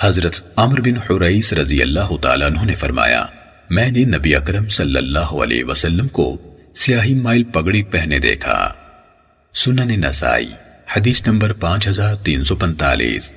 حضرت عمر بن حریس رضی اللہ تعالیٰ عنہ نے فرمایا، میں نے نبی اکرم صلی اللہ علیہ وسلم کو سیاہی مائل پگڑی پہنے دیکھا۔ سنن نسائی، حدیث نمبر پانچ ہزار تین سو پنتالیس